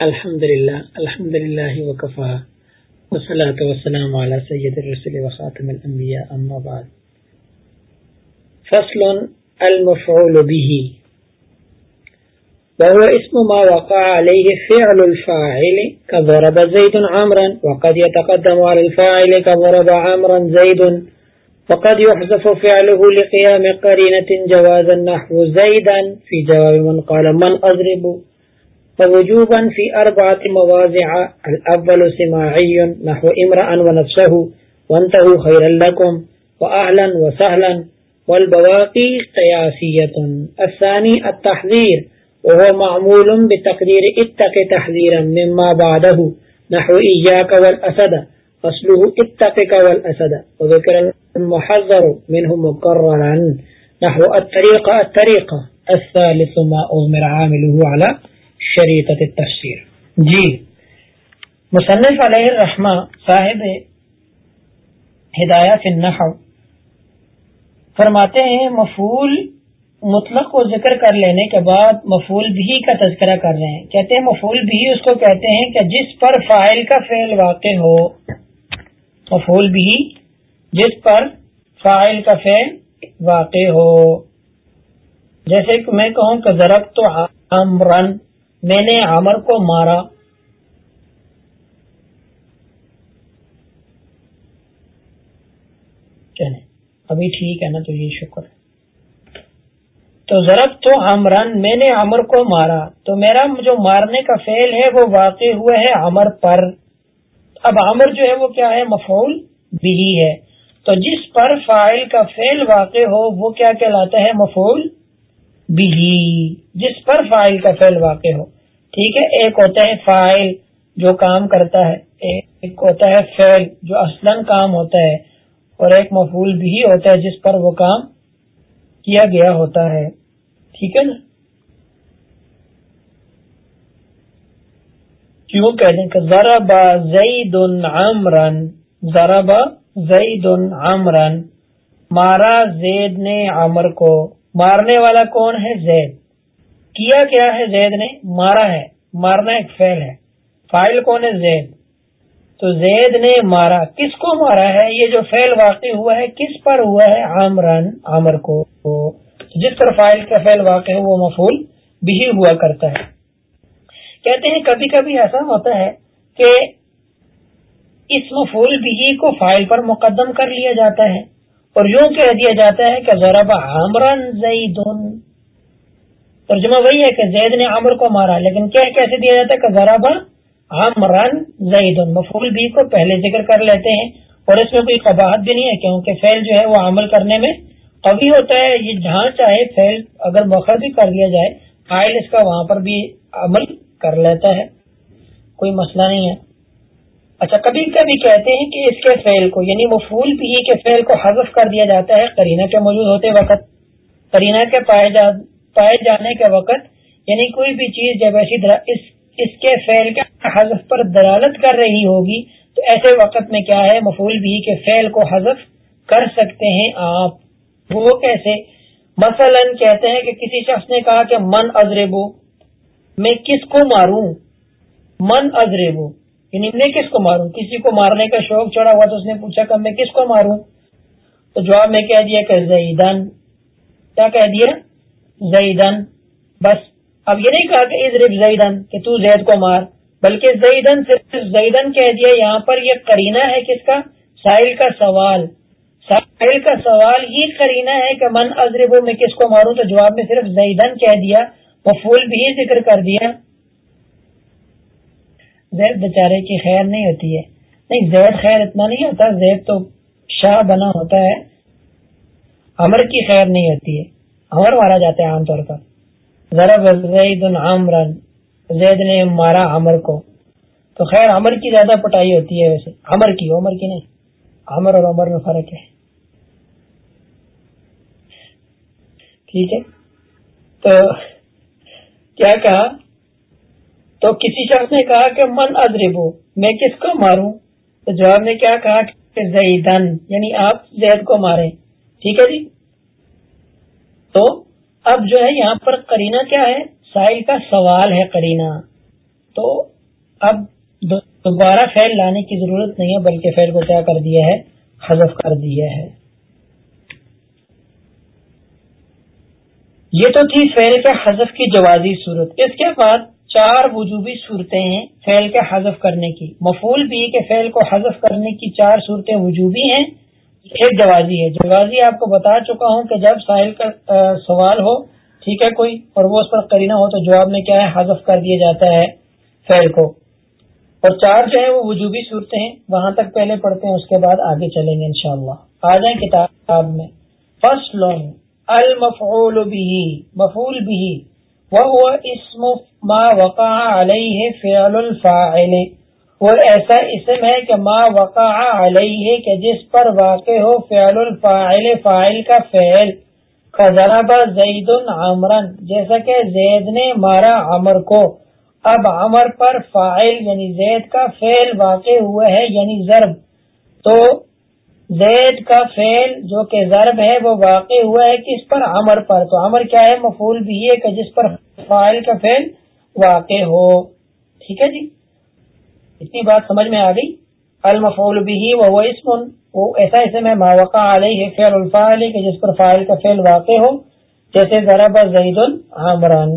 الحمد للہ الحمد للہ وقفا وصلاة والسلام على سید الرسل وخاتم الانبیاء، اما بعد. فصل المفعول به، وهو اسم ما وقع عليه فعل الفاعل كضرب زيد عمرا، وقد يتقدم على الفاعل كضرب عمرا زيد، وقد يحذف فعله لقيام قرينة جوازا نحو زيدا، في جواب من قال من أضرب؟ فوجوبا في أربعة مواضع الأول سماعي نحو إمرأ ونفسه وانتهوا خيرا لكم وأهلا وسهلا والبواقي قياسية الثاني التحذير وهو معمول بتقدير اتق تحذيرا مما بعده، نحو إياك والأسد أصله اتقك والأسد وذكر المحذر منه مقررا، نحو الطريقة الطريقة الثالث ما أضمر عامله على شریعت تفسیر۔ جی۔ مصنف علیہ الرحمہ صاحب ہدایات النحو فرماتے ہیں مفول مطلق کو ذکر کر لینے کے بعد مفول بھی کا تذکرہ کر رہے ہیں۔ کہتے ہیں مفول بھی اس کو کہتے ہیں کہ جس پر فائل کا فعل واقع ہو مفول بھی جس پر فائل کا فعل واقع ہو۔ جیسے کہ میں کہوں کہ ضرب تو عمرن میں نے عمر کو مارا۔ چلے ابھی ٹھیک ہے نا تو یہ شکر ہے۔ تو ضرب تو عمرن میں نے عمر کو مارا۔ تو میرا جو مارنے کا فعل ہے وہ واقع ہوا ہے عمر پر۔ اب عمر جو ہے وہ کیا ہے؟ مفول بھی ہے۔ تو جس پر فائل کا فعل واقع ہو، وہ کیا کہلاتا ہے؟ مفول بھی، جس پر فائل کا فعل واقع ہو۔ ٹھیک ہے؟ ایک ہوتا ہے فائل جو کام کرتا ہے، ایک ہوتا ہے فعل جو اصلا کام ہوتا ہے، اور ایک مفول بھی ہوتا ہے جس پر وہ کام کیا گیا ہوتا ہے۔ ٹھیک ہے نا؟ کیوں کہہ دیں کہ ذرا با زید عمرن ذرا با زید عمرن مارا زید نے عمر کو مارنے والا کون ہے؟ زید۔ کیا کیا ہے زید نے؟ مارا ہے۔ مارنا ایک فیل ہے۔ فائل کون ہے؟ زید۔ تو زید نے مارا۔ کس کو مارا ہے؟ یہ جو فیل واقع ہوا ہے، کس پر ہوا ہے؟ عامرن عامر کو۔ جس پر فائل کا فیل واقع ہے وہ مفول بھی ہوا کرتا ہے۔ کہتے ہیں، کبھی کبھی ایسا ہوتا ہے کہ اس مفول بھی کو فائل پر مقدم کر لیا جاتا ہے۔ اور یوں کہہ دیا جاتا ہے کہ ضرب عامرن زیدن ترجمہ وہی ہے کہ زید نے عمر کو مارا، لیکن کیا کیسے دیا جاتا ہے کہ ذرا عمران زید مفول بھی کو پہلے ذکر کر لیتے ہیں، اور اس میں کوئی قباحت بھی نہیں ہے، کیونکہ فیل جو ہے وہ عمل کرنے میں قوی ہوتا ہے۔ یہ جہاں چاہے فیل اگر موخر بھی کر لیا جائے فائل اس کا وہاں پر بھی عمل کر لیتا ہے، کوئی مسئلہ نہیں ہے۔ اچھا کبھی کبھی کہتے ہیں کہ اس کے فیل کو یعنی مفول بھی کے فیل کو حذف کر دیا جاتا ہے کرینہ کے موجود ہوتے وقت۔ کرینہ کے پائے پائے جانے کے وقت یعنی کوئی بھی چیز جب ایسی اس اس کے فیل کے حذف پر دلالت کر رہی ہوگی، تو ایسے وقت میں کیا ہے؟ مفول بھی کے فیل کو حذف کر سکتے ہیں آپ۔ وہ کیسے؟ مثلا کہتے ہیں کہ کسی شخص نے کہا کہ من ازربو، میں کس کو ماروں؟ من ازربو۔ یعنی میں کس کو ماروں؟ کسی کو مارنے کا شوق چڑھا ہوا تو اس نے پوچھا کہ میں کس کو ماروں؟ تو جواب میں کہہ دیا کہ زیدن کیا کہہ دیا؟ زیدن بس۔ اب یہ نہیں کہا کہ ازرب زیدن کہ تو زید کو مار، بلکہ زیدن صرف زیدن کہہ دیا، یہاں پر یہ کرینہ ہے کس کا؟ ساحل کا سوال۔ ساحل کا سوال ہی کرینہ ہے کہ من ازرب میں کس کو ماروں؟ تو جواب میں صرف زیدن کہہ دیا۔ مفول بھی ذکر کر دیا۔ زید بیچارے کی خیر نہیں ہوتی ہے۔ نہیں، زید خیر اتنا نہیں ہوتا، زید تو شاہ بنا ہوتا ہے۔ امر کی خیر نہیں ہوتی ہے۔ امر مارا جاتا ہے عام طور پر۔ ضرب زید عمرن زید نے مارا امر کو۔ تو خیر امر کی زیادہ پٹائی ہوتی ہے ویسے۔ امر کی، عمر کی نہیں۔ امر اور عمر میں فرق ہے۔ ٹھیک ہے؟ تو کیا کہا؟ تو کسی شخص نے کہا کہ من ادربو، میں کس کو ماروں؟ تو جواب نے کیا کہا کہ زیدن یعنی آپ زید کو مارے ٹھیک ہے جی؟ تو اب جو ہے یہاں پر کرینہ کیا ہے؟ سائل کا سوال ہے کرینہ تو اب دوبارہ فیل لانے کی ضرورت نہیں ہے، بلکہ فیل کو کیا کر دیا ہے؟ حذف کر دیا ہے۔ یہ تو تھی فیل کے حذف کی جوازی صورت۔ اس کے بعد چار وجوبی صورتیں ہیں فیل کے حذف کرنے کی۔ مفول بھی کہ فیل کو حذف کرنے کی چار صورتیں وجوبی ہیں، ایک جوازی ہے۔ جوازی آپ کو بتا چکا ہوں کہ جب ساحل کا سوال ہو، ٹھیک ہے کوئی، اور وہ اس پر کرینہ ہو تو جواب میں کیا ہے؟ حذف کر دیا جاتا ہے فیل کو۔ اور چار جو ہے وہ وجوبی صورتیں ہیں، وہاں تک پہلے پڑھتے ہیں، اس کے بعد آگے چلیں گے انشاءاللہ۔ آ جائیں کتاب میں۔ فصل، المفعول بھی مفول بھی وہ اسم ما وقع علیہ فعل الفاعل۔ وہ ایسا اسم ہے کہ ما وقع علیہ کہ جس پر واقع ہو فعل الفاعل، فاعل کا فعل۔ خزرب زید عمرن جیسا کہ زید نے مارا عمر کو۔ اب عمر پر فاعل یعنی زید کا فعل واقع ہوا ہے یعنی ضرب۔ تو زید کا فعل جو کہ ضرب ہے، وہ واقع ہوا ہے کس پر؟ عمر پر۔ تو عمر کیا ہے؟ مفول بھی ہے کہ جس پر فائل کا فعل واقع ہو۔ ٹھیک ہے جی؟ اتنی بات سمجھ میں آ گئی؟ المفول بھی وہ اسم۔ وہ ایسا اسم ہے ماوقع علیہ فعل الفاعل کہ جس پر فائل کا فعل واقع ہو۔ جیسے ضرب زید العمران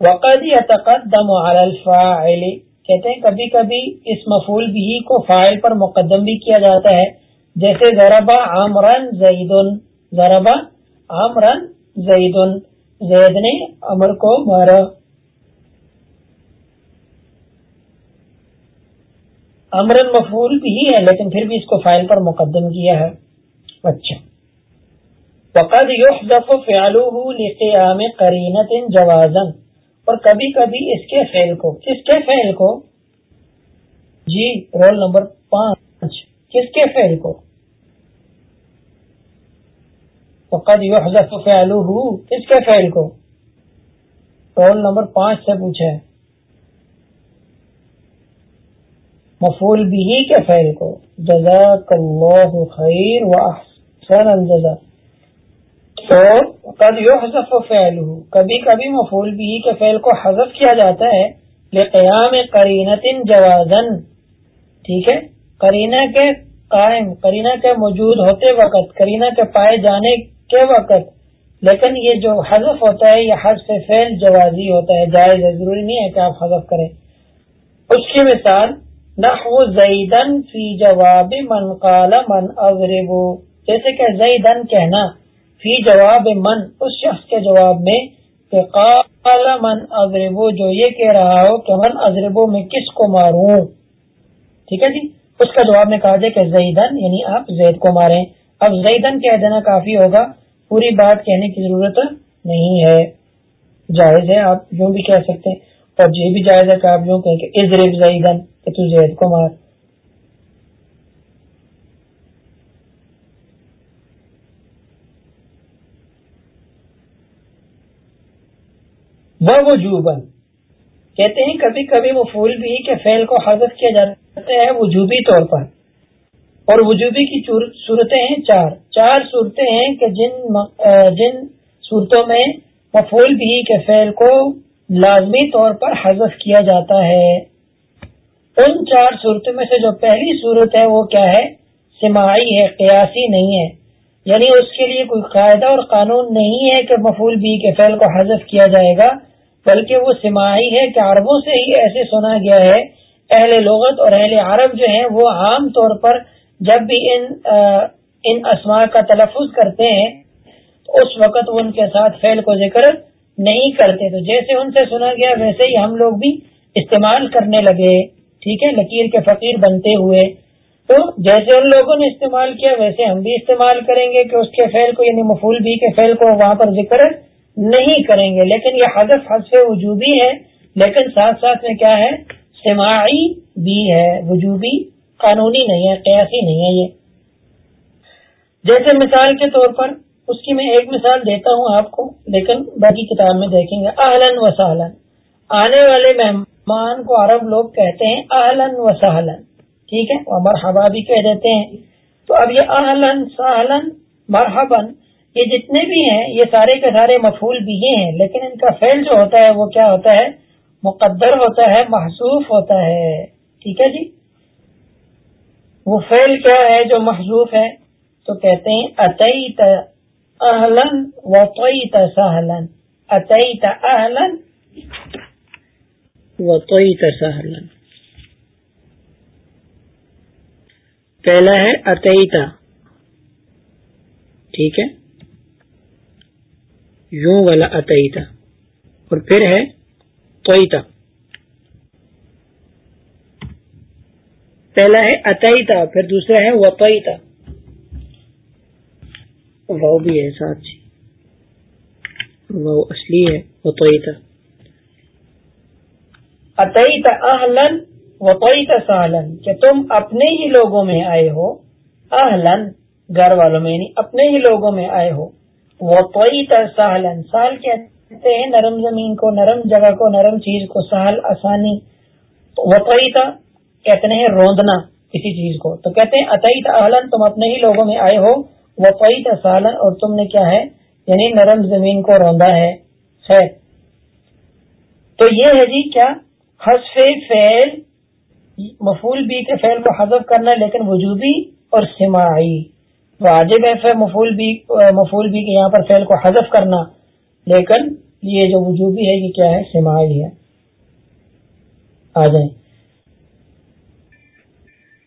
وقد يتقدم على الفاعل۔ کہتے ہیں کبھی کبھی اس مفول بھی کو فائل پر مقدم بھی کیا جاتا ہے۔ جیسے ضربا عمران زید ضربا عمران زید زید نے امر کو مارا۔ امرن مفول بھی ہے لیکن پھر بھی اس کو فائل پر مقدم کیا ہے۔ اچھا۔ وقد يحذف فعله لقيام قرينه جوازا۔ اور کبھی کبھی اس کے فعل کو، کس کے فعل کو؟ جی رول نمبر پانچ، کس کے فعل کو؟ فقد يحذف فعله، کس کے فعل کو؟ رول نمبر پانچ سے پوچھا ہے مفول بھی کے فعل کو۔ جزاک اللہ خیر و احسن الجزا تو قد يحذف فعله. کبھی کبھی مفول بھی کے فعل کو حذف کیا جاتا ہے لقیام قرینت جوازن ٹھیک ہے؟ کرینہ کے قائم کرینہ کے موجود ہوتے وقت کرینہ کے پائے جانے کے وقت. لیکن یہ جو حذف ہوتا ہے، یہ حذف فیل جوازی ہوتا ہے، جائز ہے، ضروری نہیں ہے کہ آپ حذف کریں. اس کی مثال، نحو زیدن فی جواب من قال من اضربو جیسے کہ زیدن کہنا فی جواب من، اس شخص کے جواب میں کہ قال من اضربو، جو یہ کہہ رہا ہو کہ من اضربو، میں کس کو ماروں؟ ٹھیک ہے جی؟ اس کا جواب میں کہا جائے کہ زیدن یعنی آپ زید کو ماریں۔ اب زیدن کہہ دینا کافی ہوگا، پوری بات کہنے کی ضرورت نہیں ہے۔ جائز ہے، آپ یوں بھی کہہ سکتے ہیں۔ اور یہ بھی جائز ہے کہ آپ یوں کہیں کہ ازرب زیدن، کہ تو زید کو مار۔ وہ وجوبن کہتے ہیں کبھی کبھی وہ پھول بھی کہ فیل کو حضرت کیا جاتا ہے وجوبی طور پر۔ اور وجوبی کی صورتیں ہیں چار۔ چار صورتیں ہیں کہ جن جن صورتوں میں مفول بھی کے فعل کو لازمی طور پر حذف کیا جاتا ہے۔ ان چار صورتوں میں سے جو پہلی صورت ہے وہ کیا ہے؟ سماعی ہے، قیاسی نہیں ہے۔ یعنی اس کے لیے کوئی قاعدہ اور قانون نہیں ہے کہ مفول بھی کے فعل کو حذف کیا جائے گا۔ بلکہ وہ سماعی ہے کہ عربوں سے ہی ایسے سنا گیا ہے۔ اہل لغت اور اہل عرب جو ہیں وہ عام طور پر جب بھی ان ان اسماء کا تلفظ کرتے ہیں، اس وقت وہ ان کے ساتھ فعل کو ذکر نہیں کرتے۔ تو جیسے ان سے سنا گیا، ویسے ہی ہم لوگ بھی استعمال کرنے لگے۔ ٹھیک ہے؟ لکیر کے فقیر بنتے ہوئے۔ تو جیسے ان لوگوں نے استعمال کیا، ویسے ہم بھی استعمال کریں گے کہ اس کے فعل کو یعنی مفول بھی کے فعل کو وہاں پر ذکر نہیں کریں گے۔ لیکن یہ حذف حذف وجوبی ہے۔ لیکن ساتھ ساتھ میں کیا ہے؟ سماعی بھی ہے۔ وجوبی قانونی نہیں ہے، قیاسی نہیں ہے یہ۔ جیسے مثال کے طور پر اس کی میں ایک مثال دیتا ہوں آپ کو، لیکن باقی کتاب میں دیکھیں گے۔ اہلن و سہلن آنے والے مہمان کو عرب لوگ کہتے ہیں اہلن و سہلن ٹھیک ہے؟ اور مرحبا بھی کہہ دیتے ہیں۔ تو اب یہ اہلن سہلن مرحبن یہ جتنے بھی ہیں، یہ سارے کے سارے مفول بھی یہ ہیں، لیکن ان کا فیل جو ہوتا ہے، وہ کیا ہوتا ہے؟ مقدر ہوتا ہے محسوف ہوتا ہے۔ ٹھیک ہے جی؟ وہ فعل کیا ہے جو محضوف ہے؟ تو کہتے ہیں اتعیت اہلن وطیت سہلن اتعیت اہلن وطیت سہلن پہلا ہے اتعیتا ٹھیک ہے؟ یوں والا اتعیتا اور پھر ہے توئیتا پہلا ہے اتعیتا پھر دوسرا ہے وطیتا وہ بھی ہے ساتھ جی وہ اصلی ہے وطیتا اتعیتا اہلن وطیتا سالن کہ تم اپنے ہی لوگوں میں آئے ہو۔ اہلن گھر والوں میں یعنی اپنے ہی لوگوں میں آئے ہو۔ وطیتا سالن سال کہتے ہیں نرم زمین کو، نرم جگہ کو، نرم چیز کو۔ سہل، آسانی۔ وطیتا کہتے ہیں روندنا کسی چیز کو۔ تو کہتے ہیں عطیت اہلن تم اپنے ہی لوگوں میں آئے ہو۔ وفعیت سالن اور تم نے کیا ہے؟ یعنی نرم زمین کو روندا ہے۔ خیر۔ تو یہ ہے جی کیا؟ حسف فعل مفول بی کے فعل کو حذف کرنا، لیکن وجوبی اور سماعی۔ واجب ہے مفول بی مفول بی کے یہاں پر فعل کو حذف کرنا، لیکن یہ جو وجوبی ہے، یہ کیا ہے؟ سماعی ہے۔ آ جائیں۔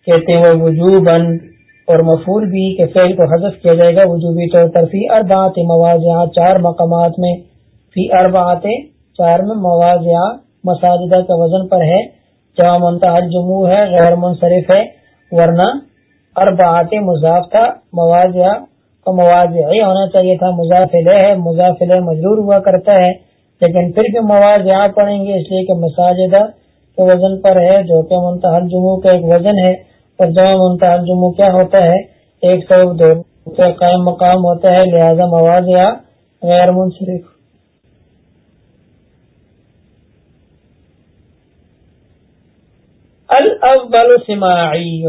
کہتے ہیں وجوباً اور مفول بھی کہ فعل کو حذف کیا جائے گا، وجوبی طور پر فی اربعات مواضع چار مقامات میں فی اربعات، چار میں مواضع مساجدہ کا وزن پر ہے۔ جہاں منتحل جموں ہے، غیر منصرف ہے، ورنہ اربعات مضاف تھا مواضع کا مواضع ہونا چاہیے تھا مضافل ہے مضافل مجرور ہوا کرتا ہے، لیکن پھر بھی مواضع پڑھیں گے، اس لیے کہ مساجدہ کے وزن پر ہے، جو کہ منتحل جموں کا ایک وزن ہے، اور جمع منتحل جموں کیا ہوتا ہے؟ ایک سو دو قائم مقام ہوتا ہے، لہذا مواد غیر منصرف۔ الاول سماعی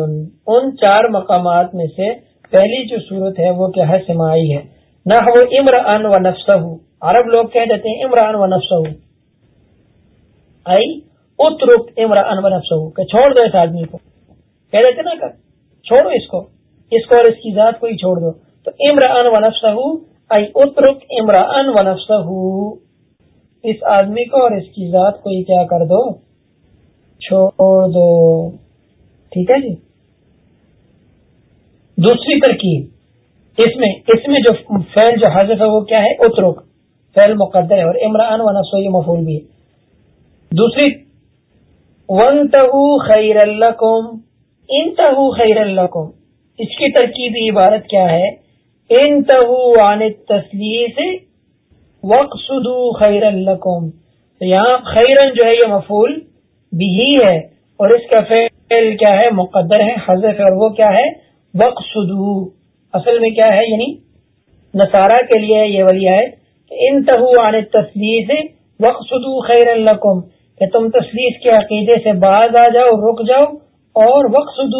ان چار مقامات میں سے پہلی جو صورت ہے وہ کیا ہے؟ سماعی ہے۔ نہ وہ عمران و نفسہ عرب لوگ کہہ دیتے ہیں عمران و نفسہ آئی اترک عمران و نفسہ کہ چھوڑ دو اس آدمی کو۔ کہہ دیتے نا کر چھوڑو اس کو۔ اس کو اور اس کی ذات کو ہی چھوڑ دو۔ تو عمران و نفسہ آئی اترک عمران و نفسہ اس آدمی کو اور اس کی ذات کو ہی کیا کر دو؟ چھوڑ دو۔ ٹھیک ہے جی؟ دوسری ترکیب، اس میں اس میں جو فیل جو حضرت ہے وہ کیا ہے؟ اترک فیل مقدر ہے اور عمران و نفسو یہ مفول بھی ہے۔ دوسری ون خیر اللہ انتہو خیر القم اس کی ترکیبی عبارت کیا ہے؟ انتہو عن تسلیس وقصدو خیر القم تو یہاں خیرن جو ہے یہ مفول بھی ہے۔ اور اس کا فعل کیا ہے؟ مقدر ہے۔ حضرت اور وہ کیا ہے؟ وقصدو اصل میں کیا ہے؟ یعنی نصارہ کے لیے یہ ولی ہے انتہو عن تسلیس وقصدو خیر القم کہ تم تصلیف کے عقیدے سے باز آ جاؤ، رک جاؤ اور وقت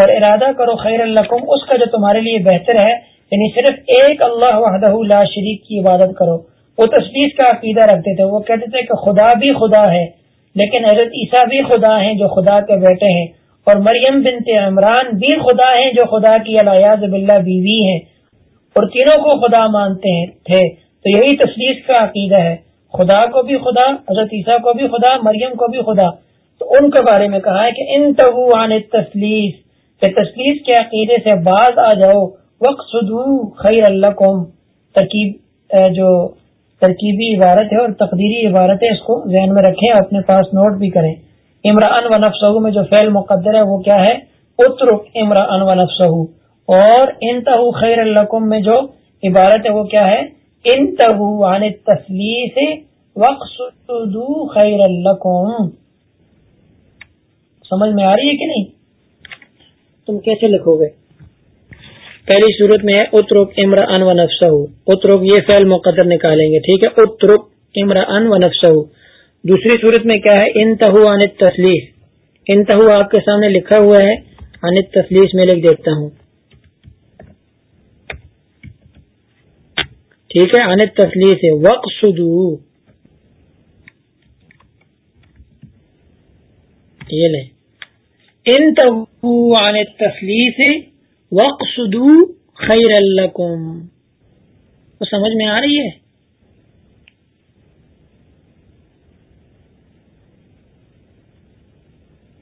اور ارادہ کرو خیر اللہ اس کا جو تمہارے لیے بہتر ہے یعنی صرف ایک اللہ وحدہ لا شریک کی عبادت کرو۔ وہ تصویر کا عقیدہ رکھتے تھے۔ وہ کہتے تھے کہ خدا بھی خدا ہے۔ لیکن حضرت عیسیٰ بھی خدا ہیں جو خدا کے بیٹے ہیں اور مریم بنت عمران بھی خدا ہیں جو خدا کی الیاز بلّہ بیوی ہیں اور تینوں کو خدا مانتے ہیں، تھے۔ تو یہی تصویر کا عقیدہ ہے۔ خدا کو بھی خدا، حضرت عیسیٰ کو بھی خدا، مریم کو بھی خدا۔ تو ان کے بارے میں کہا ہے کہ ان عن تسلیس کہ تسلیس کے عقیدے سے بعض آ جاؤ۔ وقت خیر اللہ قوم ترکیب جو ترکیبی عبارت ہے اور تقدیری عبارت ہے، اس کو ذہن میں رکھیں اپنے پاس نوٹ بھی کریں۔ عمران و نفس میں جو فعل مقدر ہے، وہ کیا ہے؟ اترک عمران و نفس اور انتہو خیر اللہ میں جو عبارت ہے، وہ کیا ہے؟ انتہو عن تسلیس وقت خیر اللہ سمجھ میں آ رہی ہے کہ نہیں؟ تم کیسے لکھو گے؟ پہلی صورت میں ہے، اترک امر ان و نفس اترک یہ فعل مقدر نکالیں گے، ٹھیک ہے؟ اترک امر ان و نفس دوسری صورت میں کیا ہے؟ انتہو ان تسلیف انتہو آپ کے سامنے لکھا ہوا ہے ان تسلیس میں لکھ دیتا ہوں۔ ٹھیک ہے؟ ان تسلیس ہے وقت یہ لے ان عن تفلیس وقصدو خیر الکم وہ سمجھ میں آ رہی ہے؟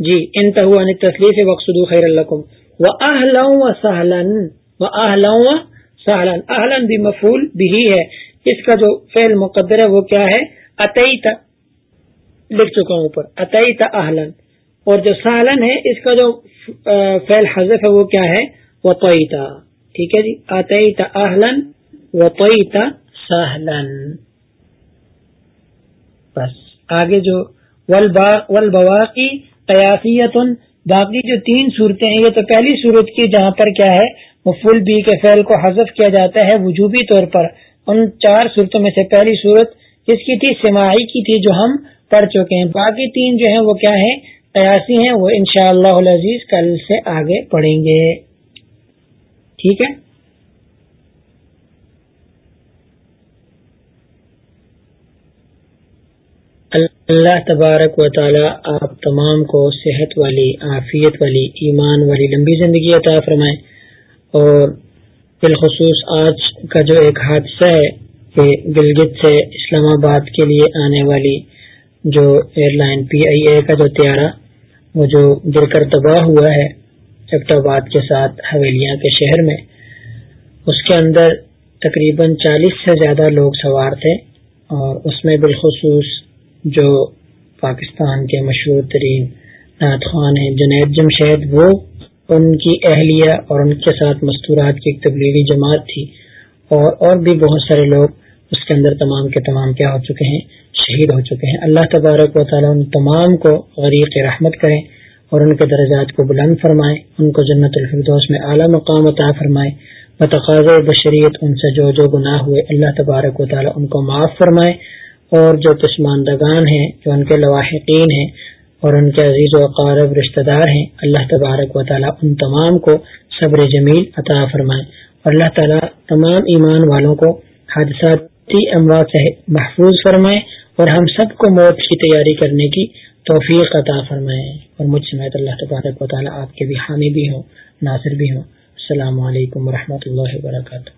جی ان عن تفلیس وقصدو خیر الکم و اہلوں و سہلن و اہلوں و سہلن اہلن بھی مفول بھی ہے۔ اس کا جو فعل مقدر ہے وہ کیا ہے؟ اتعیت لکھ چکا ہوں اوپر۔ اتعیت اہلن اور جو سالن ہے، اس کا جو فعل حذف ہے وہ کیا ہے؟ وطیتا ٹھیک ہے جی؟ اتعیت اہلن وطیتا سہلن بس، آگے جو ولبواقی قیاسیت باقی جو تین صورتیں ہیں، یہ تو پہلی صورت کی، جہاں پر کیا ہے، مفول بی کے فعل کو حذف کیا جاتا ہے وجوبی طور پر۔ ان چار صورتوں میں سے پہلی صورت جس کی تھی؟ سماعی کی تھی، جو ہم پڑھ چکے ہیں۔ باقی تین جو ہیں، وہ کیا ہیں؟ قیاسی ہیں، وہ انشاءاللہ شاء اللہ کل سے آگے پڑھیں گے۔ ٹھیک ہے؟ اللہ تبارک و تعالی آپ تمام کو صحت والی، عافیت والی، ایمان والی لمبی زندگی عطا فرمائے اور بالخصوص آج کا جو ایک حادثہ ہے کہ گلگت سے اسلام آباد کے لیے آنے والی جو ایئر لائن پی آئی اے کا جو طیارہ وہ جو گر کر تباہ ہوا ہے آباد کے ساتھ حویلیاں کے شہر میں، اس کے اندر تقریباً چالیس سے زیادہ لوگ سوار تھے اور اس میں بالخصوص جو پاکستان کے مشہور ترین نعت خوان ہیں جنید جمشید، وہ ان کی اہلیہ اور ان کے ساتھ مستورات کی ایک تبلیغی جماعت تھی اور اور بھی بہت سارے لوگ اس کے اندر تمام کے تمام کیا ہو چکے ہیں، شہید ہو چکے ہیں۔ اللہ تبارک و تعالیٰ ان تمام کو غریق رحمت کریں۔ اور ان کے درجات کو بلند فرمائے، ان کو جنت الفردوس میں اعلیٰ مقام عطا فرمائے۔ بتقاض بشریت ان سے جو جو گناہ ہوئے، اللہ تبارک و تعالیٰ ان کو معاف فرمائے۔ اور جو پسماندگان ہیں، جو ان کے لواحقین ہیں اور ان کے عزیز و اقارب رشتہ دار ہیں، اللہ تبارک و تعالیٰ ان تمام کو صبر جمیل عطا فرمائے۔ اور اللہ تعالیٰ تمام ایمان والوں کو حادثاتی اموات سے محفوظ فرمائے۔ اور ہم سب کو موت کی تیاری کرنے کی توفیق عطا فرمائے اور مجھ سمیت اللہ تبارک و تعالیٰ آپ کے بھی حامی بھی ہوں، ناصر بھی ہوں۔ السلام علیکم و اللہ وبرکاتہ۔